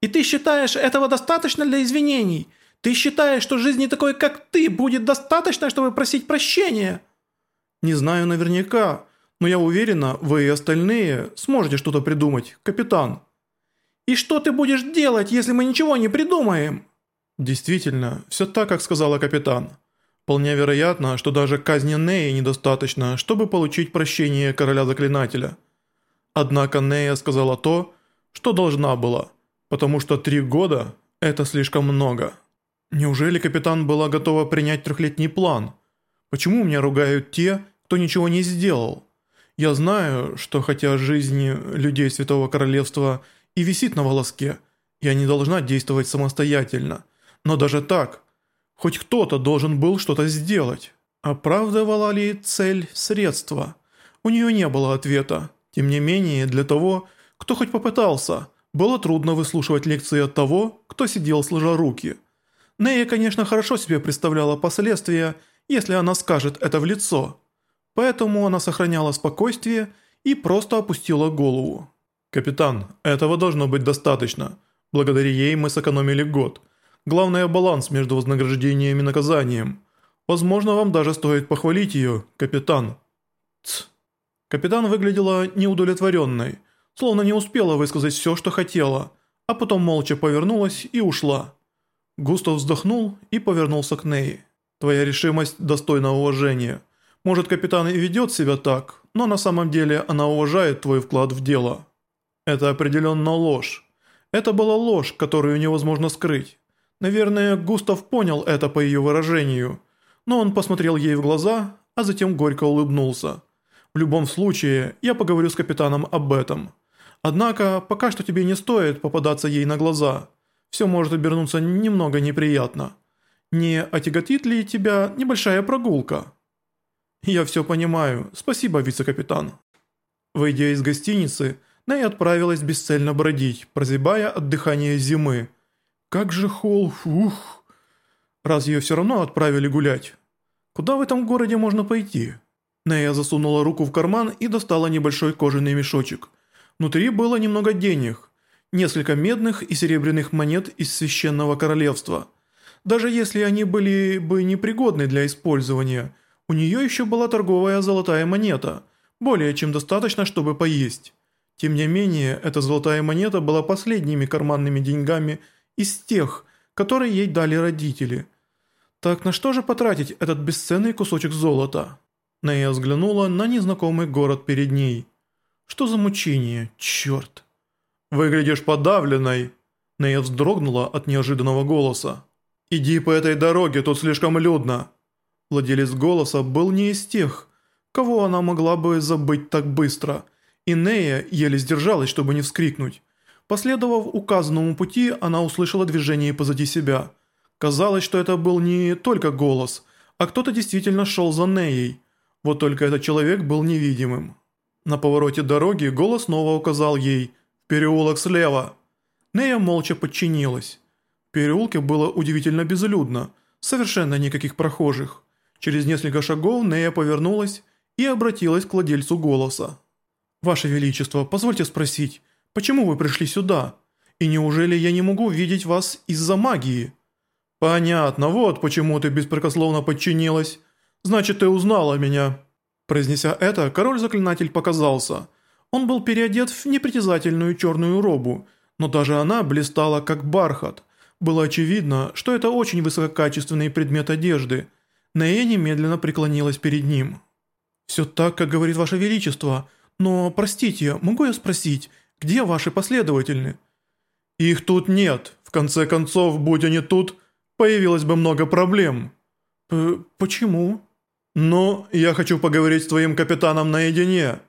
И ты считаешь этого достаточно для извинений? Ты считаешь, что жизни такой, как ты, будет достаточно, чтобы просить прощения?» «Не знаю наверняка, но я уверена, вы и остальные сможете что-то придумать, капитан». «И что ты будешь делать, если мы ничего не придумаем?» «Действительно, все так, как сказала капитан. Вполне вероятно, что даже казни Неи недостаточно, чтобы получить прощение короля заклинателя. Однако Нея сказала то, что должна была, потому что три года – это слишком много». Неужели капитан была готова принять трехлетний план? Почему меня ругают те, кто ничего не сделал? Я знаю, что хотя жизнь людей Святого Королевства и висит на волоске, я не должна действовать самостоятельно. Но даже так, хоть кто-то должен был что-то сделать. Оправдывала ли цель средства? У нее не было ответа. Тем не менее, для того, кто хоть попытался, было трудно выслушивать лекции от того, кто сидел сложа руки – Нея, конечно, хорошо себе представляла последствия, если она скажет это в лицо. Поэтому она сохраняла спокойствие и просто опустила голову. «Капитан, этого должно быть достаточно. Благодаря ей мы сэкономили год. Главное – баланс между вознаграждением и наказанием. Возможно, вам даже стоит похвалить ее, капитан». Ц. Капитан выглядела неудовлетворенной, словно не успела высказать все, что хотела, а потом молча повернулась и ушла. Густав вздохнул и повернулся к Ней. «Твоя решимость достойна уважения. Может, капитан и ведет себя так, но на самом деле она уважает твой вклад в дело». Это определенно ложь. Это была ложь, которую невозможно скрыть. Наверное, Густав понял это по ее выражению, но он посмотрел ей в глаза, а затем горько улыбнулся. «В любом случае, я поговорю с капитаном об этом. Однако, пока что тебе не стоит попадаться ей на глаза» все может обернуться немного неприятно. Не отяготит ли тебя небольшая прогулка?» «Я все понимаю. Спасибо, вице-капитан». Выйдя из гостиницы, Нэй отправилась бесцельно бродить, прозябая от дыхания зимы. «Как же холл, ух!» Раз ее все равно отправили гулять. Куда в этом городе можно пойти? Нэя засунула руку в карман и достала небольшой кожаный мешочек. Внутри было немного денег несколько медных и серебряных монет из Священного Королевства. Даже если они были бы непригодны для использования, у нее еще была торговая золотая монета, более чем достаточно, чтобы поесть. Тем не менее, эта золотая монета была последними карманными деньгами из тех, которые ей дали родители. Так на что же потратить этот бесценный кусочек золота? Нея взглянула на незнакомый город перед ней. Что за мучение, черт! «Выглядишь подавленной!» Нея вздрогнула от неожиданного голоса. «Иди по этой дороге, тут слишком людно!» Владелец голоса был не из тех, кого она могла бы забыть так быстро, и Нея еле сдержалась, чтобы не вскрикнуть. Последовав указанному пути, она услышала движение позади себя. Казалось, что это был не только голос, а кто-то действительно шел за Неей. Вот только этот человек был невидимым. На повороте дороги голос снова указал ей – «Переулок слева!» Нея молча подчинилась. В переулке было удивительно безлюдно, совершенно никаких прохожих. Через несколько шагов Нея повернулась и обратилась к владельцу голоса. «Ваше Величество, позвольте спросить, почему вы пришли сюда? И неужели я не могу видеть вас из-за магии?» «Понятно, вот почему ты беспрекословно подчинилась. Значит, ты узнала меня». Произнеся это, король-заклинатель показался – он был переодет в непритязательную черную робу, но даже она блистала как бархат. Было очевидно, что это очень высококачественный предмет одежды. Нея немедленно преклонилась перед ним. «Все так, как говорит Ваше Величество, но, простите, могу я спросить, где ваши последователи?» «Их тут нет. В конце концов, будь они тут, появилось бы много проблем». П «Почему?» «Ну, я хочу поговорить с твоим капитаном наедине».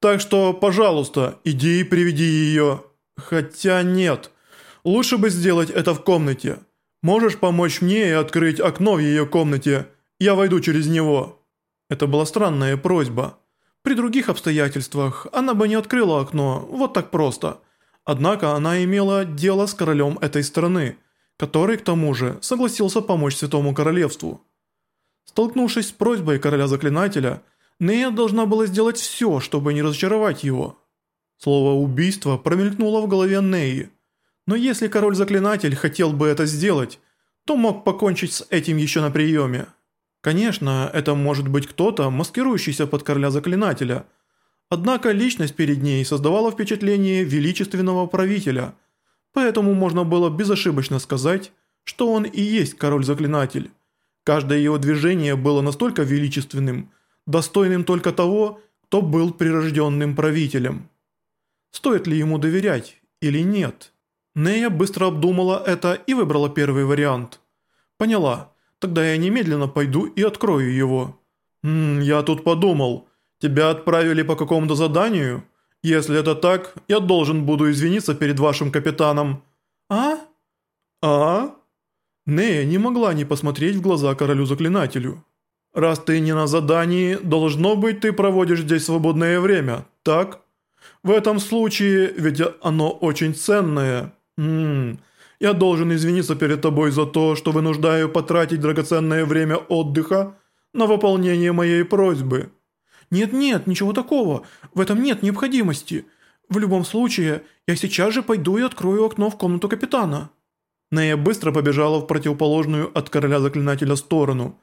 Так что, пожалуйста, иди и приведи ее. Хотя нет. Лучше бы сделать это в комнате. Можешь помочь мне и открыть окно в ее комнате. Я войду через него». Это была странная просьба. При других обстоятельствах она бы не открыла окно, вот так просто. Однако она имела дело с королем этой страны, который, к тому же, согласился помочь Святому Королевству. Столкнувшись с просьбой короля-заклинателя, Нея должна была сделать все, чтобы не разочаровать его. Слово «убийство» промелькнуло в голове Неи. Но если король-заклинатель хотел бы это сделать, то мог покончить с этим еще на приеме. Конечно, это может быть кто-то, маскирующийся под короля-заклинателя. Однако личность перед ней создавала впечатление величественного правителя, поэтому можно было безошибочно сказать, что он и есть король-заклинатель. Каждое его движение было настолько величественным, достойным только того, кто был прирожденным правителем. Стоит ли ему доверять или нет? Нея быстро обдумала это и выбрала первый вариант. Поняла. Тогда я немедленно пойду и открою его. «Ммм, я тут подумал. Тебя отправили по какому-то заданию? Если это так, я должен буду извиниться перед вашим капитаном». «А?» «А?» Нея не могла не посмотреть в глаза королю-заклинателю. «Раз ты не на задании, должно быть, ты проводишь здесь свободное время, так? В этом случае, ведь оно очень ценное. Ммм, я должен извиниться перед тобой за то, что вынуждаю потратить драгоценное время отдыха на выполнение моей просьбы». «Нет-нет, ничего такого, в этом нет необходимости. В любом случае, я сейчас же пойду и открою окно в комнату капитана». Нея быстро побежала в противоположную от короля-заклинателя сторону.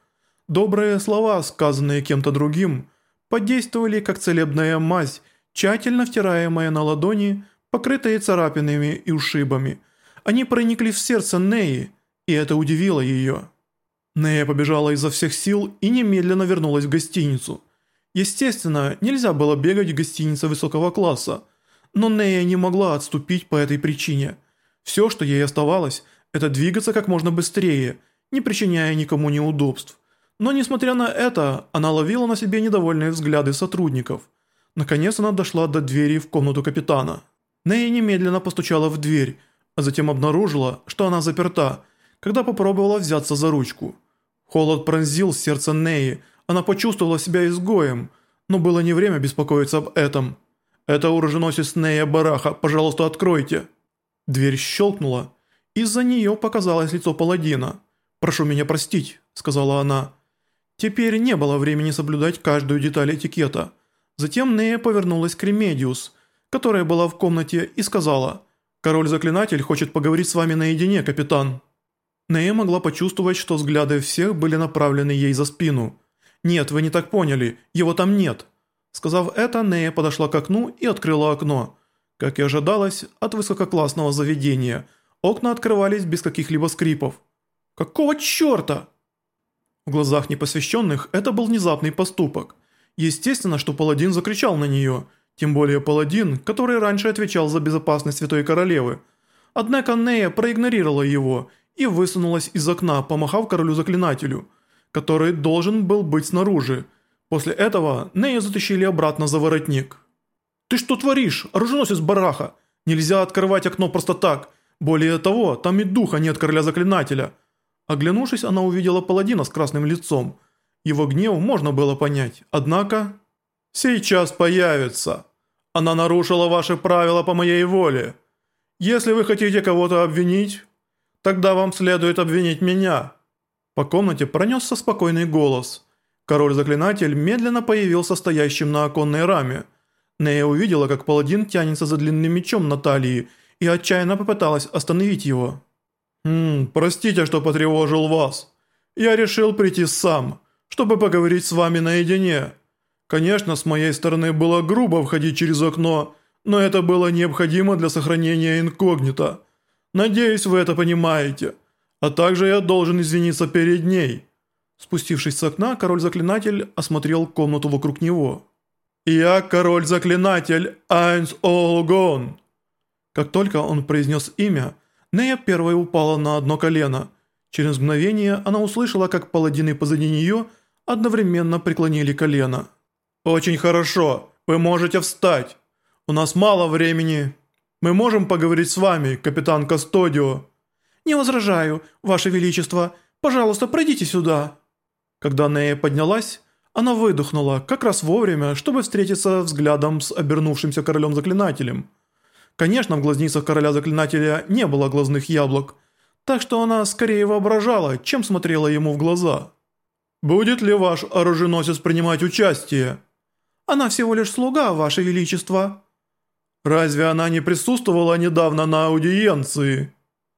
Добрые слова, сказанные кем-то другим, подействовали как целебная мазь, тщательно втираемая на ладони, покрытые царапинами и ушибами – они проникли в сердце Неи, и это удивило ее. Нея побежала изо всех сил и немедленно вернулась в гостиницу. Естественно, нельзя было бегать в гостинице высокого класса, но Нея не могла отступить по этой причине. Все, что ей оставалось, это двигаться как можно быстрее, не причиняя никому неудобств. Но несмотря на это, она ловила на себе недовольные взгляды сотрудников. Наконец она дошла до двери в комнату капитана. Нея немедленно постучала в дверь, а затем обнаружила, что она заперта, когда попробовала взяться за ручку. Холод пронзил сердце Неи, она почувствовала себя изгоем, но было не время беспокоиться об этом. «Это оруженосец Нея Бараха, пожалуйста, откройте». Дверь щелкнула, из-за нее показалось лицо паладина. «Прошу меня простить», — сказала она. Теперь не было времени соблюдать каждую деталь этикета. Затем Нея повернулась к Ремедиус, которая была в комнате, и сказала «Король-заклинатель хочет поговорить с вами наедине, капитан». Нея могла почувствовать, что взгляды всех были направлены ей за спину. «Нет, вы не так поняли, его там нет». Сказав это, Нея подошла к окну и открыла окно. Как и ожидалось, от высококлассного заведения, окна открывались без каких-либо скрипов. «Какого черта?» В глазах непосвященных это был внезапный поступок. Естественно, что паладин закричал на нее – тем более паладин, который раньше отвечал за безопасность Святой Королевы. Однако Нея проигнорировала его и высунулась из окна, помахав королю-заклинателю, который должен был быть снаружи. После этого Нея затащили обратно за воротник. «Ты что творишь, оруженосец Бараха? Нельзя открывать окно просто так. Более того, там и духа нет короля-заклинателя». Оглянувшись, она увидела паладина с красным лицом. Его гнев можно было понять, однако... «Сейчас появится». Она нарушила ваши правила по моей воле. Если вы хотите кого-то обвинить, тогда вам следует обвинить меня». По комнате пронесся спокойный голос. Король-заклинатель медленно появился стоящим на оконной раме. Нея увидела, как паладин тянется за длинным мечом на талии и отчаянно попыталась остановить его. «Ммм, простите, что потревожил вас. Я решил прийти сам, чтобы поговорить с вами наедине». Конечно, с моей стороны было грубо входить через окно, но это было необходимо для сохранения инкогнито. Надеюсь, вы это понимаете. А также я должен извиниться перед ней». Спустившись с окна, король-заклинатель осмотрел комнату вокруг него. «Я король-заклинатель Айнс Олгон». Как только он произнес имя, Нея первой упала на одно колено. Через мгновение она услышала, как паладины позади нее одновременно преклонили колено. «Очень хорошо. Вы можете встать. У нас мало времени. Мы можем поговорить с вами, капитан Кастодио». «Не возражаю, Ваше Величество. Пожалуйста, пройдите сюда». Когда Нея поднялась, она выдохнула как раз вовремя, чтобы встретиться взглядом с обернувшимся королем-заклинателем. Конечно, в глазницах короля-заклинателя не было глазных яблок, так что она скорее воображала, чем смотрела ему в глаза. «Будет ли ваш оруженосец принимать участие?» Она всего лишь слуга, Ваше Величество». Разве она не присутствовала недавно на аудиенции?»